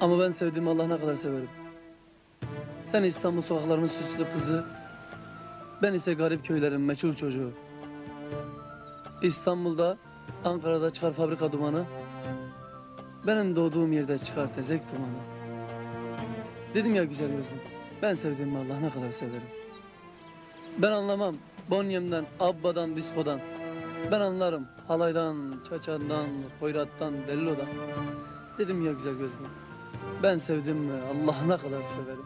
Ama ben sevdiğimi Allah ne kadar severim. Sen İstanbul sokaklarının süslü kızı, ben ise garip köylerin meçhul çocuğu. İstanbul'da, Ankara'da çıkar fabrika dumanı, benim doğduğum yerde çıkar tezek dumanı. Dedim ya güzel gözlüm, ben sevdiğimi Allah ne kadar severim. Ben anlamam Bonyem'den, Abba'dan, diskodan. Ben anlarım halaydan, çaçandan, hoyrattan, dellodan. Dedim ya güzel gözlüm, ben sevdim mi Allah'ına kadar severim.